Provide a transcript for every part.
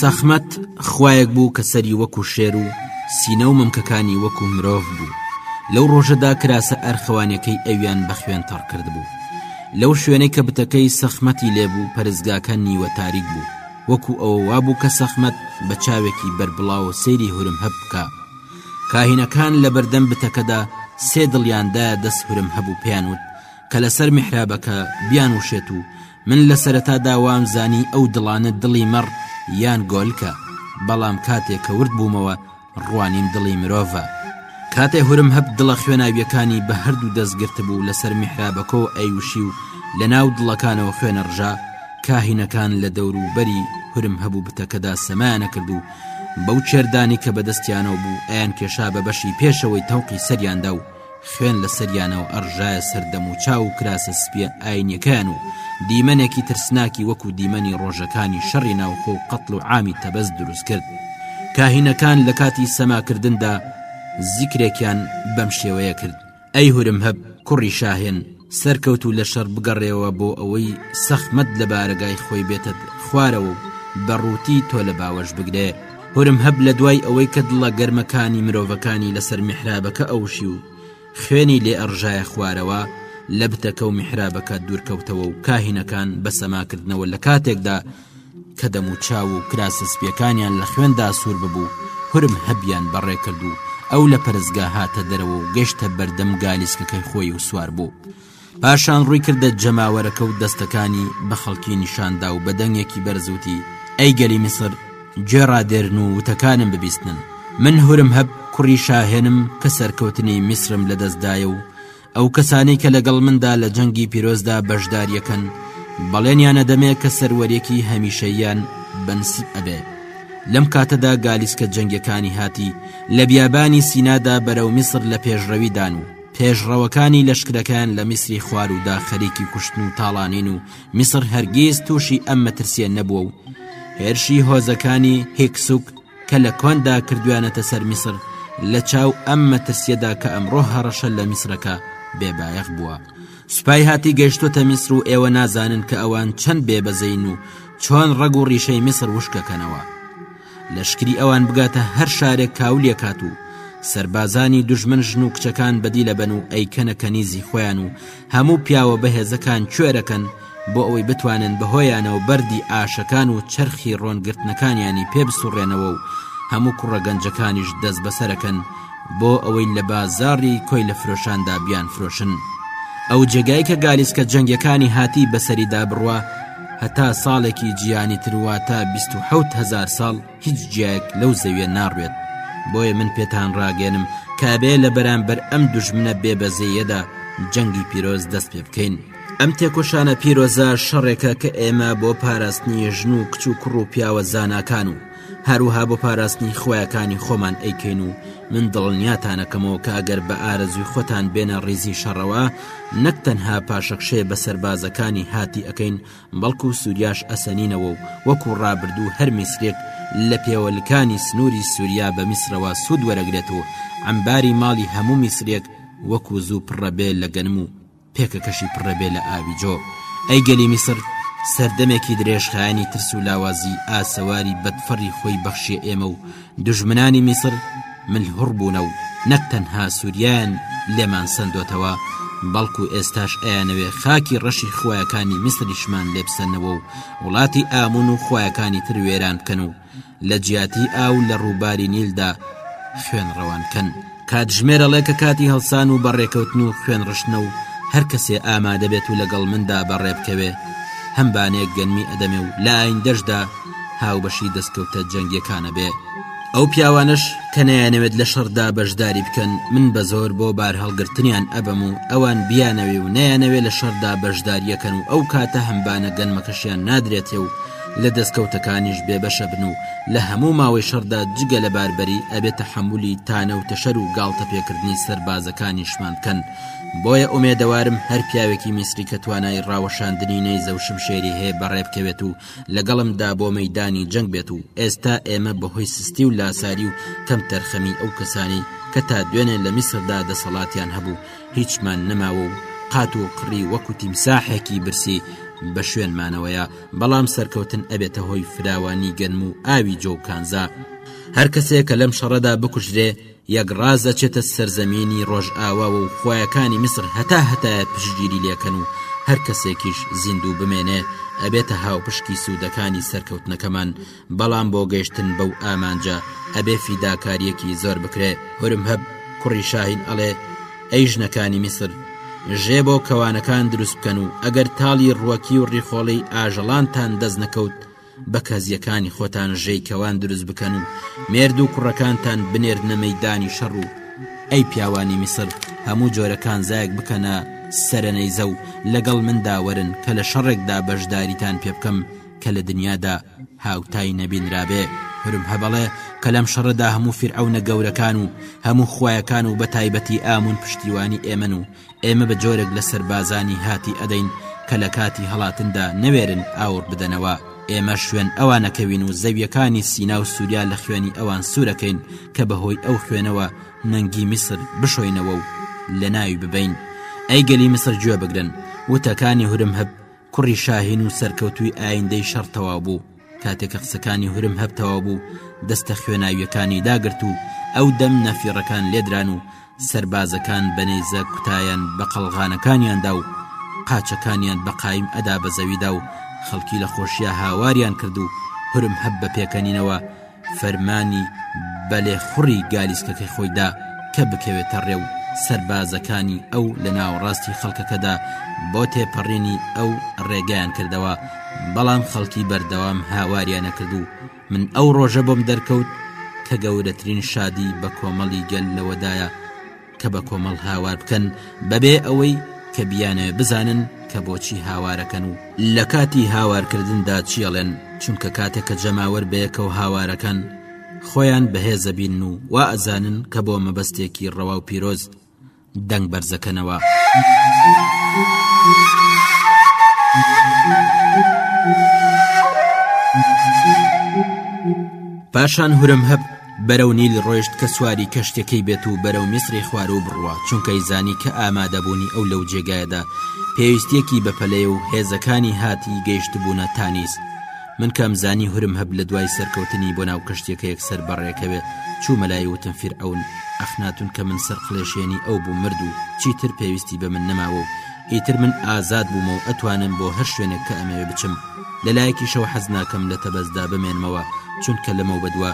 سەخمەت خوایەک بوو کە سەری وەکو شێر و سینە و مەمکەکانی وەکو مرۆڤ بوو لەو ڕۆژەدا کراسە ئەرخەوانەکەی ئەویان بە خوێن تەڕکرد بوو لەو شوێنەی کە بتەکەی سەخمەتی لێ بوو پەرستگاکە نیوە تاریک بوو، وەکو ئەوە وابوو کە سەخمەت بە چاوێکی بەربڵاو سەیری هورمهب بکا. کاهینەکان لە بەردەم بتەکەدا سێ دڵیان دایە دەست هورمهب و پێیان وت کە لەسەر میحرابەکە بیان وشێت و من لە سەرەتادا وام زانی ئەو دڵانە دڵی مەڕ یان گۆلکە، بەڵام کاتێ کە ورد بوومەوە، ڕوانین دڵی مرۆڤە کاتێ هورم هەب دڵە خوێناویەکانی بە هەردوو دەستگرت بوو لەسەر میحرابەکۆ ئەیوشی و لە ناو دڵەکانەوە خوێنە ڕژا کاهینەکان لە دەور و بەری هورم هەبوو بتەکەدا سەمایانە کرد و بەو چێردانی کە بەدەستیانەوە بوو ئەیان کێشا بە بەشی پێشەوەی تەوقی سەریاندا و خوێن لە سەریانەوە ئەڕژایە سەر دەموچاو و کراسە سپیە ئاینیەکەیان و دیمەنێکی ترسناکی وەکو دیمەنی ڕۆژەکانی شەڕی ناوخۆ و قەتڵ و عامی تەبەز دروست کرد کاهینەکان لە کاتی سەماکردندا زیکرێکیان بەم شێوەیە کرد ئەی هورم هەب کوڕی شاهێن سەرکەوت و لە شەڕ بگەڕێەوە بۆ ئەوەی سەخمەت لە بارەگای خۆی بێتە خوارەوە و بە ڕووتی تۆ لە باوەش بگرێ حورم هەب لە دوای ئەوەی کە دڵە گەرمەکانی مرۆڤەکانی لەسەر میحرابەکە ئەوشی و خوێنی لێ ئەڕژایە خوارەوە لە بتەکە و میحرابەکە دوورکەوتەوە و کاهینەکان بە سەماکردنەوە لە کاتێکدا کە دەم و چاو و کراسە سپیەکانیان لە خوێندا سوور ببوو حورم هەبیان بەڕێ کرد و ئەو لە پەرستگا هاتە دەرەوە و گەشتە بەردەم گالیسکەکەی خۆی و سوار بوو. پاشان ڕووی کردە جەماوەرەکە و دەستەکانی بە خەڵکی نیشاندا و بە دەنگێکی بەرزوتی ئەی گەلی میسر گوێڕا دێرن و وتەکانم ببیستن من هورم هەب کوڕی شاهێنم کە سەرکەوتنی میسرم لە دەستدایە و ئەو کەسانی کە لەگەڵ مندا لە جەنگی پیرۆزدا بەشداریەکەن بەڵێنیانە دەمێ کە سەروەرێکی هەمیشەیان بەنسیب ئەبێ لەم کاتەدا گالیسکە جەنگەکانی هاتی لە بیابانی سینادا بەرەو میسر لە پێشڕەویدان و پێشڕەوەکانی لەشکرەکەیان لە میسری خوارودا خەریکی کوشتن و تاڵانین و میسر هەرگیز تووشی ئەم مەترسیە نەبووە و هێرشی هۆزەکانی هێکسوک کە لە کۆندا کردویانەتە سەر میسر لە چاو ئەم مەترسیەدا کە ئەمڕۆ هەڕەشە لە میسرەکە بێبایەخ بووە سوپای هاتی گەشتوتە میسر و ئێوە نازانن کە ئەوان چەند بێبەزین و چۆن ڕەگ و ڕیشەی میسر وشکەکەنەوە لەشکری ئەوان بگاتە هەر شارێک کاولیەکات و سەربازانی دوژمن ژن و کچەکان بەدیلە بەن و ئەیکەنە کەنیزی خۆیان و هەموو پیاوە بەهێزەکان کوێرەکەن بۆ ئەوەی بتوانن بەهۆیانەوە بەردی ئاشەکان و چەرخی ڕۆنگرتنەکانیانی پێ بسوڕێنەوە و هەموو کوڕە گەنجەکانیش دەست بەسەرەکەن بۆ ئەوەی لە بازاڕی کۆی لە فرۆشاندا بیان فرۆشن ئەو جێگای کە گالیسکە جەنگەکانی هاتی بەسەریدا بڕوە هەتا ساڵێکی جیانی تر واتە بیست و حەوت هەزار ساڵ هیچ جیایەک لەو زەویە ناڕوێت بۆیە من پێتان ڕاگەێنم کابێ لە بەرامبەر ئەم دوژمنە بێبەزەیەدا جەنگی پیرۆز دەست پێ بکەین ئەم تێکۆشانە پیرۆزە شەڕێکە کە ئێمە بۆ پاراستنی ژن و کچ و کوڕ و پیاوە زاناکان و هەروها بۆ پاراستنی خویەکانی خۆمان ئەیکەین و من دڵنیاتانەکەمەوە کە ئەگەر بە ئارەزوی خۆتان بێنە ڕیزی شەڕەوە نەک تەنها پاشەکشێ بە سەربازەکانی هاتی ئەەکەین بەڵکو سووریاش ئەسەنینەوە و وەکو ڕابردوو هەر میسرێک لە پێوەلکانی سنووری سووریا بە میسرەوە سوود وەرەگرێت و ئەمباری ماڵی هەموو میسرێک وەکو زوو پڕەبێ لە گەنم و پێکەکەشی پڕە بێ لە ئاوی جۆ. ئەی گەلی میسر سەردەمێکی درێژخایەنی ترس و لاوازی ئاسەواری بەدفەڕی خۆی بەخشیە ئێمە و دژمنانی میسر ملهوڕ بوونە و نەک تەنها سووریایان لێمان سەندۆتەوە بەڵکو ئێستاش ئەیانەوێ خاکی ڕەشی خوایەکانی میسریشمان لێبسەنەوە و وڵاتی ئامون و خوایەکانی تر وێران بکەن و لە جیاتی ئاو لە ڕووباری نیلدا خوێن ڕەوان کەن کاتژمێرە ڵێکە کاتی هەڵسان و بەڕێکەوتن و خوێن ڕشتنە و هەر کەسێ ئامادەبێت و لەگەڵ مندا بەڕێبکەوێ هەمبانێک گەنمی ئەدەمێ و لاین دەشدا هاوبەشی دەستکەوتە جەنگیەکانە بێ ئەو پیاوانش کە نەیانەوێت لە شەڕدا بەشداری بکەن من بە زۆر بۆ بار هەڵگرتنیان ئەبەم و ئەوان بیانەوێ و نەیانەوێ لە شەردا بەشداریەکەن و ئەو کاتە هەمبانە گەنمەکەشیان نادرێتێ و لە دەستکەوتەکانیش بێ بەشە بن و لە هەموو ماوەی شەڕدا جگە لە باربەری ئەبێ تەحەمولی تانە و تەشەر و گاڵتە پێکردنی سەربازەکانیشمان بکەن بۆیە ئومێدەوارم هەر پیاوێکی میسری کە توانای ڕاوەشاندنی نەیزە و شمشێری هەیە بەڕێ بکەوێت و لەگەڵمدا بۆ مەیدانی جەنگ بێت و ئێستا ئێمە بەهۆی سستی و لاساری و کەمتەرخەمی ئەو کەسانەی کە تا دوێنێ لە میسردا دەسەڵاتیان هەبوو هیچمان نەماوە و قات و قڕی وەکو تیمساحێکی برسی بە شوێنمانەوەیە بەڵام سەرکەوتن ئەبێتە هۆی فراوانی گەنم و ئاوی جۆ و کانزا هەر کەسێک کە لەم شەڕەدا بکوژرێ یەک ڕاز ئەچێتە سەرزەمینی ڕۆژئاواوە و خوایەکانی میسر هەتا هەتایە پشتگیری لێکەن و هەر کەسێکیش زیندوو بمێنێ ئەبێتە هاوپشکی سوودەکانی سەرکەوتنەکەمان بەڵام بۆ گەیشتن بەو ئامانجە ئەبێ فیداکاریەکی زۆر بکرێ هورم هەب کوڕی شاهین ئەڵێ ئەی ژنەکانی میسر ژێ بۆ کەوانەکان دروست بکەن و ئەگەر تاڵی ڕوەکی و ڕیخۆڵی ئاژەڵانتان دەست نەکەوت بە کەزیەکانی خۆتان ژێی کەوان دروست بکەن و مێرد و کوڕەکانتان بنێردنە مەدانی شەڕ و ئەی پیاوانی میسر هەموو جۆرە کانزایەک بکەنە سەرەنەیزە و لەگەڵ مندا وەرن کە لە شەڕێکدا بەشداریتان پێ بکەم کە لە دنیادا هاوتای نەبینرابێ هرم هەبەڵێ کە لەم شەڕەدا هەموو فیرعونە گەورەکان و هەموو خویەکان و بە تایبەتی ئامون پشتیوانی ئێمەن و ئێمە بە جۆرێک لە سەربازانی هاتی ئەدەین کە لە کاتی هەڵاتندا نەوێرن ئاوڕ بدەنەوە ئێمە شوێن ئەوانەکەوین و زەویەکانی سینا و سووریا لە خوێنی ئەوان سوورەکەین کە بەهۆی ئەو خوێنەوە نەنگی میسر بشۆینەوە و لە ناوی ببین ئەی گەلی میسر گوێ بگرن وتەکانی هورم هەب کوڕی شاهین و سەرکەوتووی ئایندەی شەڕ تەواو بوو کاتێک کە قسەکانی هورم هەب تەواو بوو دەستە خوێناویەکانی داگرت و ئەو دەم نەفیڕەکان لێدران و سربازەکان بەنەیزە کوتایان بە قەڵغانەکانیاندا و قاچەکانیان بە قایم ئەدا بە زەویدا و خەڵکی لە خۆشیە هاواریان کرد و هورم هەب بە پێکەنینەوە فەرمانی بە لێخوڕی گالیسکەکەی خۆی دا کە بکەوێتە ڕێ و سەربازەکانی ئەو لە ناوەڕاستی خەڵکەکەدا بۆ تێپەڕینی ئەو ڕێگەیان کردەوە بەڵام خەڵکی بەردەوام هاواریانە کرد و من ئەو ڕۆژە بۆم دەرکەوت کە گەورەترین شادی بە کۆمەڵی گەل لەوەدایە کە بە کۆمەڵ هاوار بکەن بەبێ ئەوەی کە بیانەوێ بزانن کە بۆچی هاوارەکەن و لە کاتی هاوارکردندا چیەڵێن چونکە کاتێک کە جەماوەر بەیەکەوە هاوارەکەن خۆیان بەهێزە بین و وا ئەزانن کە بۆ مەبەستێکی ڕەوا و پیرۆز دەنگ بەرزەکەنەوە. پاشان هورم هەب بەرەو نیل ڕۆیشت کە سواری کەشتیەکەی بێت و بەرەو میسری خواروو بڕوا چونکەی زانی کە ئامادەبوونی ئەو لەو جێگایەدا پێویستیەکی بەپەلەیە و هێزەکانی هات ی گەیشتبوونە تانیس من کەم زانی هورم هەب لە دوای سەرکەوتنی بۆ ناو کەشتیەکە یەکسەر بەڕێکەوێ چوومە لای وتم فیرعەون ئەخناتون کە من سەرقلێشێنی ئەو بووم مرد و چیتر پێویستی بە من نەماوە و ئیتر من ئازاد بوومە و ئەتوانم بۆ هەر شوێنێک کە ئەمەوێ بچم، لە لایەکیشەوە حەز ناکەم لە تەبەستدا بمێنمەوە، چونکە لەمەوبەدوا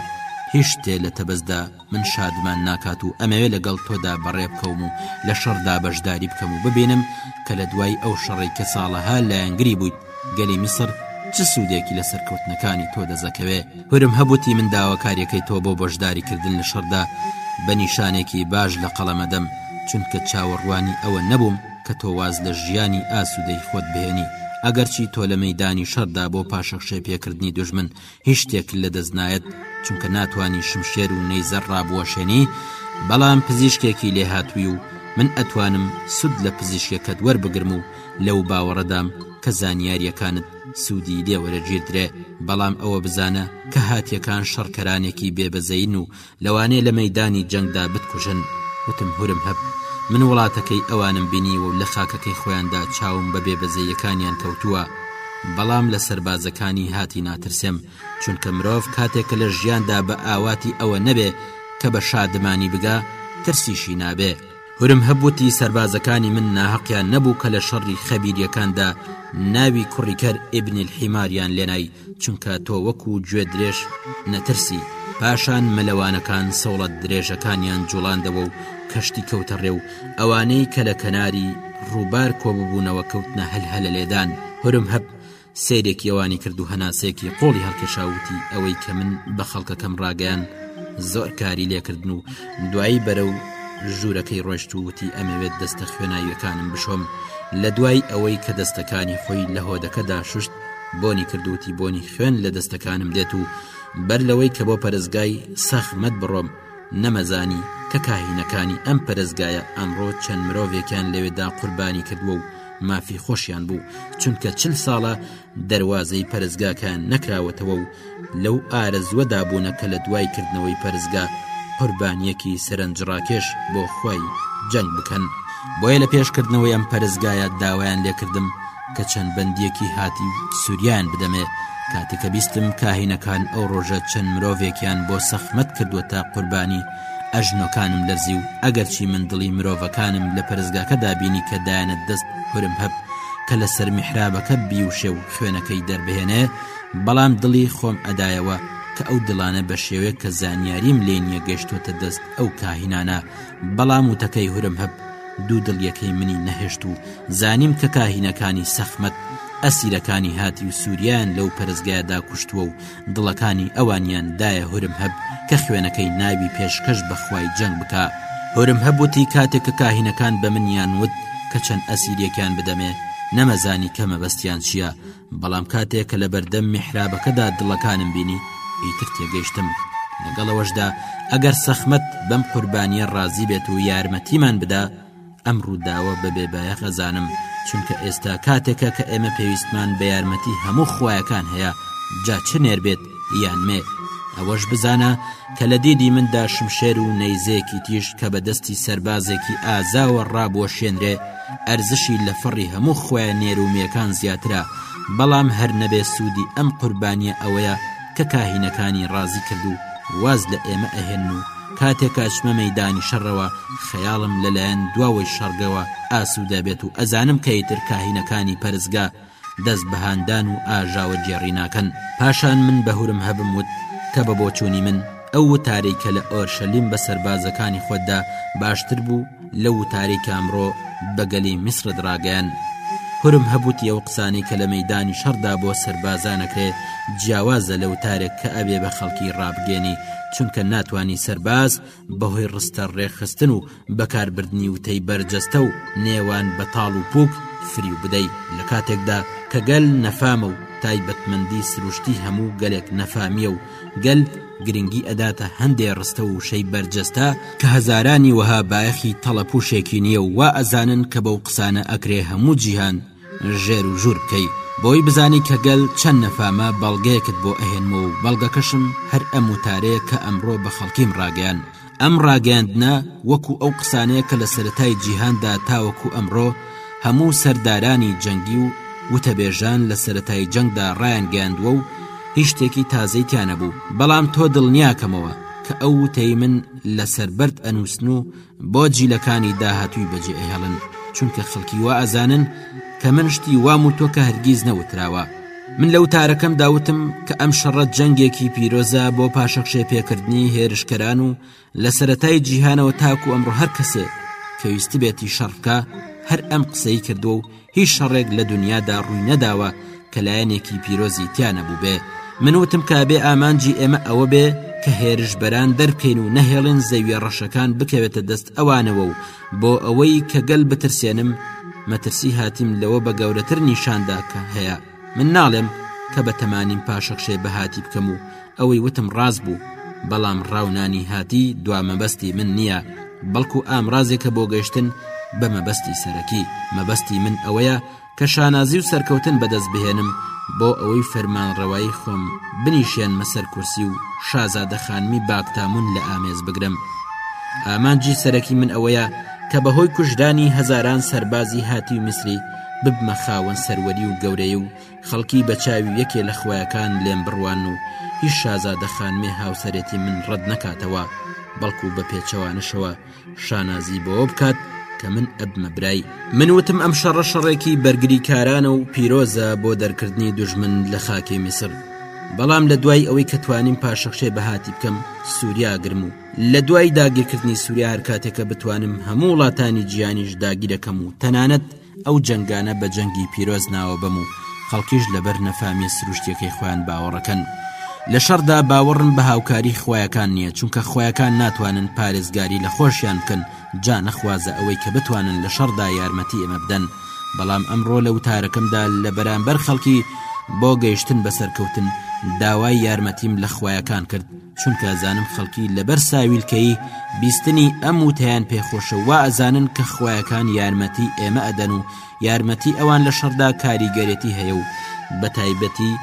هیچ شتێ لە تەبەستدا من شادمان ناکات و ئەمەوێ لەگەڵ تۆدا بەڕێ بکەوم و لە شەڕدا بەشداری بکەم و ببینم کە لە دوای ئەو شەڕەی کە ساڵەها لایەنگری بوویت گەلی میسر چ سوودێکی لە سەرکەوتنەکانی تۆ دەزەکەوێ. هورم هەبوو تیمن داواکاریەکەی تۆ بۆ بەشداری کردن لە شەڕدا بە نیشانێکی باش لە قەڵەمەدەم چونکە چاوەڕوانی ئەوە نەبووم کە تۆ واز لە ژیانی ئاسودەی خۆت بهێنی ئەگەرچی تۆ لە مەیدانی شەڕدا بۆ پاشەخشێ پێکردنی دوژمن هیچ شتێک لە دەست نایەت چونکە ناتوانانی شمشێر و نەیزەر ڕابوەشێنی بەڵام پزیشکێکی لێهاتووی و من ئەتوانم سود لە پزیشکەکەت وەربگرم و لەو باوەڕەدام کە زانیاریەکانت سوودی لێ وەرەگیردرێ، بەڵام ئەوە بزانە کە هاتیەکان شەڕکەرانێکی بێ بەزەین و لەوانەیە لە مەیدانی جەنگدا بتکوژن. وتم هورم هەب، من وڵاتەکەی ئەوانم بینیوە و لە خاکەکەی خۆیاندا چاوم بە بێ بەزەیەکانیان کەوتووە، بەڵام لە سەربازەکانی هاتی ناترسێم، چونکە مرۆڤ کاتێ کە لە ژیاندا بە ئاواتی ئەوە نەبێ کە بە شادمانی بگا، ترسیشی نابێ. هورم هەب وتی سەربازەکانی من ناهەقیان نەبوو کە لە شەڕی خەبیریەکاندا ناوی کوڕی کەر ئیبنی الحیماریان لێنای چونکە تۆ وەکو گوێ درێژ نەترسی پاشان مەلەوانەکان سەوڵەت درێژەکانیان جوڵاندەوە و کەشتی کەوتە ڕێ و ئەوانەی کە لە کەناری ڕووبار کۆببوونەوە کەوتنە هەل هەلە لێدان هورم هەب سەیرێکی ئەوانی کرد و هەناسەیەکی قوڵی هەڵکێشا وتی ئەوەی کە من بە خەڵکەکەم ڕاگەیان زۆر کاری لێکردن و دوایی بەرە و ژوورەکەی ڕۆشت و وتی ئەمەوێت دەستە خوێناویەکانم بشۆم لە دوای ئەوەی کە دەستەکانی خۆی لە هۆدەکەدا شوشت بۆنی کردوتی بۆنی خوێن لە دەستەکانم دێت و بەر لەوەی کە بۆ پەرزگای سەخمەت بڕۆم نەمەزانی کە کاهینەکانی ئەم پەرزگایە ئەمڕۆ چەند مرۆڤێکیان لەوێدا قوربانی کردووە و مافی خۆشیان بوو چونکە چل ساڵە دەروازەی پەرزگاکە نەکراوەتەوە و لەو ئارەزوەدا بوونە کە لە دوای کردنەوەی پەرزگا قوربانیەکی سەرنجڕاکێش بۆ خۆی جەنگ بکەن بۆیە لە پێشکردنەوەی ئەم پەرزگایە داوایان لێکردم کە چەند بەندیەکی هاتی سوریان بدەمێ کاتێکە بیستم کاهینەکان ئەو ڕۆژە چەند مرۆڤێکیان بۆ سەخمەت کردووە تا قوربانی ئەژنۆکانم لەرزی و ئەگەرچی من دڵی مرۆڤەکانم لە پەرستگاکەدا بینی کە دایەنە دەست هورم هەب کە لە سەر میحرابەکە بیوشێ و خوێنەکەی دەربهێنێ بەڵام دڵی خۆم ئەدایەوە کە ئەو دڵانە بە شێوەیە کە زانیاریم لێ نییە گەشتوتە دەست ئەو کاهینانە بەڵام وتەکەی هورم هەب دوو دڵیەکەی منی نەهێشت و زانیم کە کاهینەکانی سەخمەت ئەسیرەکانی هاتی و سووریان لەو پەرستگایدا کوشتووە و دڵەکانی ئەوانیان دایە هورم هەب کە خوێنەکەی ناوی پێشکەش بەخوای جەنگ بکە هورم هەبوتی کاتێک کە کاهینەکان بە منیان وت کە چەند ئەسیرێکیان بدەمێ نەمەزانی کە مەبەستیان چییە بەڵام کاتێک کە لە بەردەم میحرابەکەدا دڵەکانم بینی ئیتر تێگەیشتم لەگەڵەوەشدا ئەگەر سەخمەت بەم قوربانیە ڕازی بێت و یارمەتیمان بدا ئەم ڕووداوە بە بێبایەخ ئەزانم چونکە ئێستا کاتێکە کە ئێمە پێویستمان بە یارمەتی هەموو خویەکان هەیە جا چ نێر بێت یان مێ ئەوەش بزانە کە لە دیدی مندا شمشێر و نەیزێکی تیش کە بە دەستی سەربازێکی ئازاوە ڕابووە شوێنرێ ئەرزشی لە فەڕی هەموو خویە نێرومیەکان زیاترە بەڵام هەر نەبێ سوودی ئەم قوربانیە ئەوەیە کە کاهینەکانی ڕازی کرد و واز لە ئێمە ئەهێن و کاتێک ئەچمە مەیدانی شەڕەوە خەیاڵم لەلایەن دواوەی شەڕگەوە ئاسوودە بێت و ئەزانم کە ئیتر کاهینەکانی پەرستگا دەست بە هاندان و ئاژاوە گێڕی ناکەن پاشان من بە هورم هەبم وت کە بە بۆچوونی من ئەو وتارەی کە لە ئۆرشەلیم بە سەربازەکانی خۆتدا باشتر بوو لەو وتارەی کە ئەمڕۆ بە گەلی میسڕت ڕاگەیاند هرم هەبوتی ئەو قسانەی کە لە مەیدانی شەڕدا بۆ سەربازان ئەکرێ جیاوازە لە وتارێک کە ئەبێ بە خەڵکی ڕابگەیەنی چونکە ناتوانی سەرباز بە هۆی ڕستە ڕێکخستن و بەکاربردنی وتەی بەرجەستە و نێوان بە تاڵ و پووک فریو بدەی لە کاتێکدا کە گەل نەفامە و تایبەتمەندی سروشتی هەموو گەلێک نەفامیە و گەل گرنگی ئەداتە هەندێ ڕستە و شەی بەرجەستە کە هەزارانی وەها بایەخی تەڵەپوشێکی نییە و وا ئەزانن کە بەو قسانە ئەکرێ هەموو جیهان ژێر و ژوور بکەی بۆی بزانی کە گەل چەند نەفامە بەڵگەیەکت بۆ ئەهێنمەوە و بەڵگەکەشم هەر ئەم وتارەیە کە ئەمڕۆ بە خەڵکیم ڕاگەیان ئەم ڕاگەیاندنە وەکو ئەو قسانەیە کە لە سەرەتای جیهاندا تاوەکو ئەمڕۆ هەموو سەردارانی جەنگی و وتەبێژان لە سەتای جەنگدا ڕایان گەیاندووە و هیچ شتێکی تازەی تیانە بوو بەڵام تۆ دڵنیاکەمەوە کە ئەو وتەی من لەسەر بەرد ئەنووسن و بۆ جیلەکانی داهاتووی بەجێ ئەهێڵن چونکە خەڵکی وا ئەزانن کە من شتی وام و تۆ کە هەرگیز نەوتراوە من لە وتارەکەمدا وتم کە ئەم شەڕە جەنگێکی پیرۆزە بۆ پاشەکشێ پێکردنی هێرشکەران و لە سەتای جیهانەوە تاکو ئەمڕۆ هەر کەسێ کەویستی بێتی شەڕکە هەر ئەم قسەی کردووە و هیچ شەڕێک لە دنیادا ڕووی نەداوە کە لایەنێکی پیرۆزی تیانە بوو بێ من وتم کا بێ ئامانجی ئێمە ئەوە بێ کە هێرش بەران دەرکەین و نەهێڵن زەویە ڕەشەکان بکەوێتە دەست ئەوانەوە و بۆ ئەوەی کە گەل بترسێنم مەترسی هاتیم لەوە بە گەورەتر نیشاندا کە هەیە من ناڵێم کە بە تەمانیم پاشەخشێ بەهاتی بکەم و ئەوەی وتم ڕاست بوو بەڵام ڕاونانی هاتی دوا مەبەستی من نییە بەڵکو ئامرازێکە بۆ گەشتن بە مەبەستی سەرەکی مەبەستی من ئەوەیە کە شانازی و سەرکەوتن بەدەست بهێنم بۆ ئەوەی فەرمانڕەوایی خۆم بنیشێنمە سەر کورسی و شازادە خانمی باکتامون لە ئامێز بگرم ئامانجی سەرەکی من ئەوەیە کە بەهۆی کوژرانی هەزاران سەربازی هاتی و میسری ببمە خاوەن سەروەری و گەورەی و خەڵکی بەچوی یەکێ لە خویەکان لێم بڕوان و هیچ شازادە خانمێ هاوسەرێتی من ڕەت نەکاتەوە بەڵکو بە پێچەوانەشەوە شانازی بەوە بکات کە من ئەبمە برای من وتم ئەم شەڕە شەڕێکی بەرگری کارانە و پیرۆزە بۆ دەرکردنی دژمن لە خاکی میسر بەڵام لە دوای ئەوەی کە توانیم پاشەخشێ بەهاتی بکەم سووریا گرم و لە دوای داگیرکردنی سووریا هەر کاتێکە بتوانم هەموو وڵاتانی جیانیش داگیرەکەم و تەنانەت ئەو جەنگانە بە جەنگی پیرۆز ناوەبەم و خەڵکیش لەبەر نەفامیە سروشتیەکەی خۆیان باوەڕەکەن لە شەڕدا باوەڕم بە هاوکاری خویەکان نییە چونکە خویەکان ناتوانن پارێزگاری لە خۆشیان بکەن جا نەخوازە ئەوەی کە بتوانن لە شەڕدا یارمەتی ئێمە بدەن بەڵام ئەمڕۆ لە وتارەکەمدا لە بەرامبەر خەڵکی بۆ گەیشتن بە سەرکەوتن داوای یارمەتیم لە خویەکان کرد چونکە ئەزانم خەڵکی لەبەر ساویلکەیی بیستنی ئەم وتیان پێخۆشە وا ئەزانن کە خویەکان یارمەتی ئێمە ئەدەن و یارمەتی ئەوان لە شەردا کاریگەرێتی هەیە و بە تایبەتی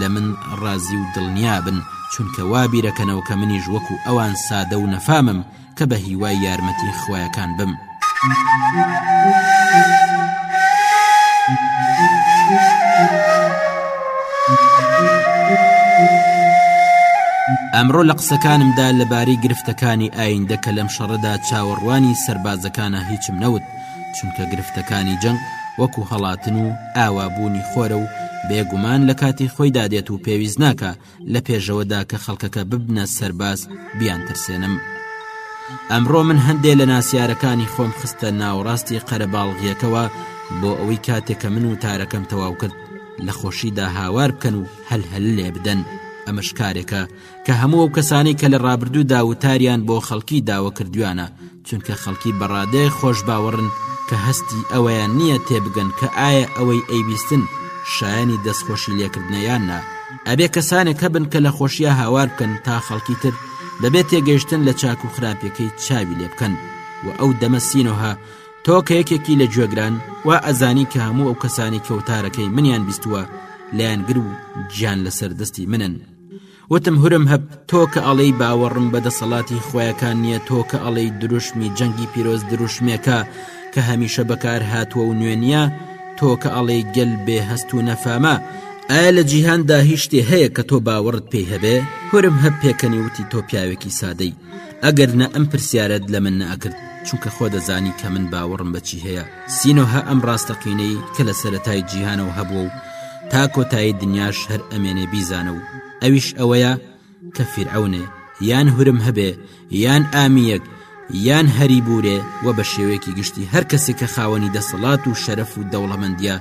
لە من ڕازی و دڵنیابن چونکە وا بیرەکەنەوە کە منیش وەکو ئەوان سادە و نەفامم کە بە هیوای یارمەتی خویەکان بم. ئەمڕۆ لە قسەکانمدا لەبارەی گرفتەکانی ئایندە کە لەم شەڕدا چاوەڕوانی سربازەکانە هیچم نەوت چونکە گرفتەکانی جەنگ وەکو هەڵاتن و ئاوابوونی خۆرە و بێگومان لە کاتی خۆیدا دێت و پێویست ناکە لە پێشەوەدا کە خەڵکەکە ببنە سەرباز بیان ترسێنم ئەمڕۆ من هەندێ لە ناسیارەکانی خۆم خستە ناوەڕاستی قەرەباڵغیەکەوە بۆ ئەوەی کاتێکە من و تارەکەم تەواو کرد لە خۆشیدا هاوار بکەن و هەل هەل لێ بدەن ئەمە شکارێکە کە هەموو ئەو کەسانی کە لە ڕابردوودا وتاریان بۆ خەڵکی داوە کردویانە چونکە خەڵکی بەڕادەیەک خۆش باوەڕن کە هەستی ئەوەیان نییە تێبگەن کە ئایا ئەوەی ئەیبیستن شایانی دەستخۆشی لێکردنە یان نا ئەبێ کەسانێک هەبن کە لە خۆشیە هاوار بکەن تا خەڵکی تر بەبێ تێگەیشتن لە چاک و خراپەکەی چاوی لێ بکەن و ئەو دەمە سینۆها تۆ کە یەکێکی لە گوێگران وا ئەزانی کە هەموو ئەو کەسانی کەوتارەکەی منیان بیستووە لایەنگر و گیان لەسەر دەستی منن وتم هورمهەب تۆ کە ئەڵێی باوەڕم بە دەسەڵاتی خویەکان نییە تۆ کە ئەڵێی دروشمی جەنگی پیرۆز دروشمێکە کە هەمیشە بەکار هاتووە و نوێ نییە تۆ کە ئەڵێی گەل بێ هەست و نەفامە ئایا لە جیهاندا هیچ شتێ هەیە کە تۆ باوەڕت پێی هەبێ؟ هورمهەب پێکەنی وتی تۆ پیاوێکی سادەی. ئەگەر نا ئەم پرسیارەت لە من نەئەکرد چونکە خۆ دەزانی کە من باوەڕم بەچی هەیە سینۆهە ئەم ڕاستەقینەی کە لە سەرەتای جیهانەوە هەبووە و تا کۆتایی دنیاش هەر ئەمێنێ بیزانە و ئەویش ئەوەیە کە فیرعونێ یان هورم هەبێ یان ئامیەک یان هەری بورێ و بە شێوەیەکی گشتی هەر کەسێک کە خاوەنی دەسەڵات و شەرەف و دەوڵەمەندە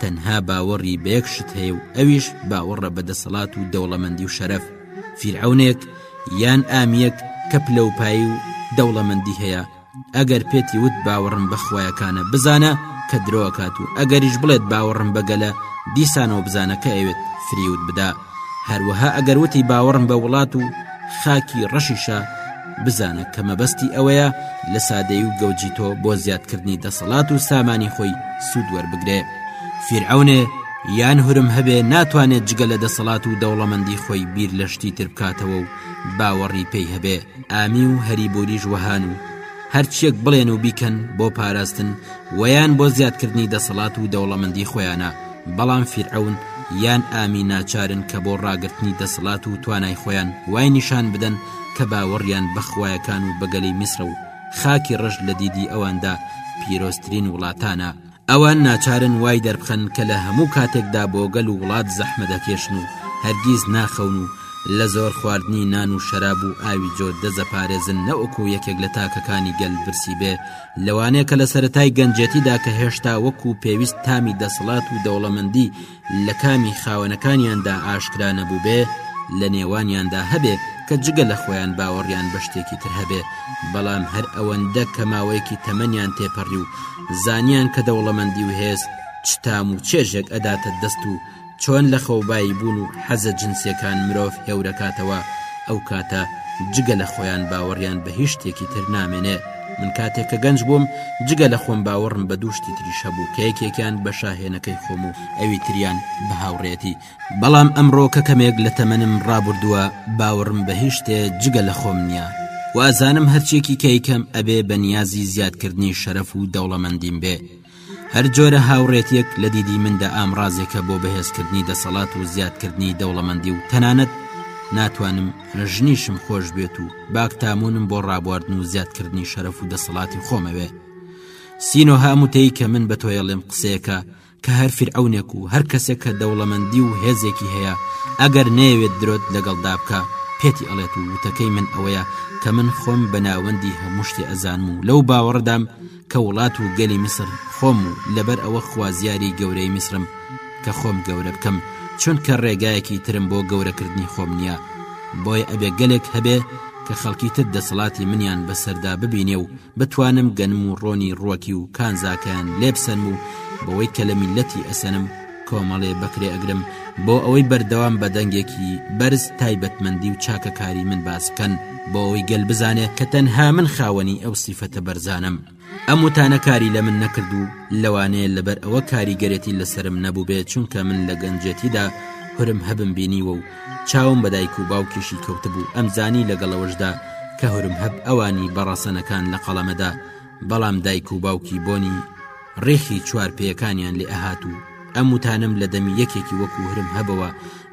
تەنها باوەڕی بەیەک شت هەیە و ئەویش باوەڕە بە دەسەڵات و دەوڵەمەندی و شەرەف فیرعەونێک یان ئامییەک کە پلەوپایی و دەوڵەمەندی هەیە ئەگەر پێتی وت باوەڕم بە خویەکانە بزانە کە درۆکات و ئەگەریش بڵێت باوەڕم بەگەلە دیسانەوە بزانەکە ئەوێت فریوت بدا هەروەها ئەگەر وتی باوەڕم بە وڵات و خاکی ڕەشیشە بزانە کە مەبەستی ئەوەیە لە سادەی و گەوجی تۆ بۆ زیادکردنی دەسەڵات و سامانی خۆی سوود وەربگرێ فیرعونێ یان هورم هەبێ ناتوانێت جگە لە دەسەڵات و دەوڵەمەندی خۆی بیر لە شتی تر بکاتەوە و باوەڕی پێی هەبێ ئامی و هەریبوریش وەهان و هەرچیەک بڵێن و بیکەن بۆ پاراستن ویان بۆ زیادکردنی دەسەڵات و دەوڵەمەندی خۆیانە بەڵام فیرعەون یان ئامی ناچارن کە بۆ ڕاگرتنی دەسەڵات و توانای خۆیان وای نیشان بدەن کە باوەڕیان بە خوایەکان و بەگەلی میسرە و خاکی ڕەش لە دیدی ئەواندا پیرۆزترین وڵاتانە ئەوان ناچارن وای دەربخەن کە لە هەموو کاتێکدا بۆ گەل و وڵات زەحمە دەکێشن و هەرگیز ناخەون و لە زۆر خواردنی نان و شەراب و ئاوی جۆت دەزەپارێزن نەوەکو یەکێک لە تاکەکانی گەل برسی بێ لەوانەیە کە لە سەرەتای گەنجێتیدا کە هێشتا وەکو پێویست تامی دەسەڵات و دەوڵەمەندی لە کامی خاوەنەکانیاندا ئاشکرا نەبووبێ لە نێوانیاندا هەبێ کە جگە لە خۆیان باوەڕیان بە شتێکی تر هەبێ بەڵام هەر ئەوەندە کە ماوەیەکی تەمەنیان تێپەڕی و زانیان کە دەوڵەمەندی و هێز چ تام و چێژێک ئەداتە دەست و چۆن لەخەوبایی بوون و حەزە جنسیەکان مرۆڤ هێورەکاتەوە ئەو کاتە جگە لە خۆیان باوەڕیان بە هیچ شتێکی تر نامێنێ من کاتێک کە گەنج بووم جگە لە خۆم باوەڕم بە دووشتی تریش هەبوو کە یەکێکیان بە شاهێنەکەی خۆم و ئەوی تریان بە هاوڕێتی بەڵام ئەمڕۆ کە کەمێک لە تەمەنم ڕابردووە باوەڕم بە هیچ شتێ جگە لە خۆم نییە وازانم هەرچێکی کەیکەم ئەبێ بە نیازی زیادکردنی شەرەف و دەوڵەمەندیم بێ هەر جۆرە هاوڕێتیەک لە دیدی مندا ئامرازێکە بۆ بەهێزکردنی دەسەڵات و زیادکردنی دەوڵەمەندی و تەنانەت ناتوانم لە ژنیشم خۆش بێت و باکتامونم بۆ ڕابواردن و زیادکردنی شەرەف و دەسەڵاتی خۆمەوێ سینۆ هاموتەی کە من بە تۆیەڵێم قسەیەکە کە هەر فرعونێک و هەر کەسێک کە دەوڵەمەندی و هێزێکی هەیە ئەگەر نەیەوێت درۆت لەگەڵدا بکە پێتی ئەڵێت و وتەکەی من ئەوەیە کە من خۆم بە ناوەندی هەموو شتێ ئەزانم و لەو باوەڕدام کە وڵات و گەلی میسر خۆم و لەبەر ئەوە خوازیاری گەورەی میسرم کە خۆم گەورە بکەم چونکە ڕێگایەکی ترم بۆ گەورەکردنی خۆم نییە بۆیە ئەبێ گەلێک هەبێ کە خەڵکی تر دەسەڵاتی منیان بەسەردا ببینێ و بتوانم گەنم و ڕۆنی ڕوەکی و کانزاکەیان لێبسەنم و بەوەی کە لە میلەتی ئەسەنم کۆمەڵێ بەکرێ ئەگرم بۆ ئەوەی بەردەوام بە دەنگێکی بەرز تایبەتمەندی و چاکەکاری من باس بکەن بۆ ئەوەی گەل بزانێ کە تەنها من خاوەنی ئەو سیفەتە بەرزانم ئەم وتانەکاری لە من نەکرد و لەوانەیە لەبەر ئەوە کاریگەرێتی لەسرم نەبووبێت چونکە من لە گەنجێتیدا هورم هەبم بینیوە و چاوم بە دایک و باوکیشی کەوتبوو ئەمزانی لەگەڵەوەشدا کە هورم هەب ئەوانی بەڕەسەنەکان لە قەڵەمەدا بەڵام دایک و باوکی بۆنی ڕێخی چوار پێەکانیان لێ ئەهات و ئەم وتانم لە دەمی یەکێکی وەکو هرم هەبەوە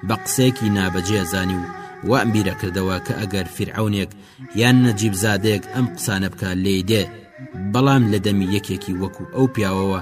بە قسەیەکی نابەجێ زانی و وام بیرە کردەوە کە ئەگەر فرعونێک یان نەجیب زادێک ئەم قسانە بکە لێی دێ بەڵام لە دەمی یەکێکی وەکو ئەو پیاوەوە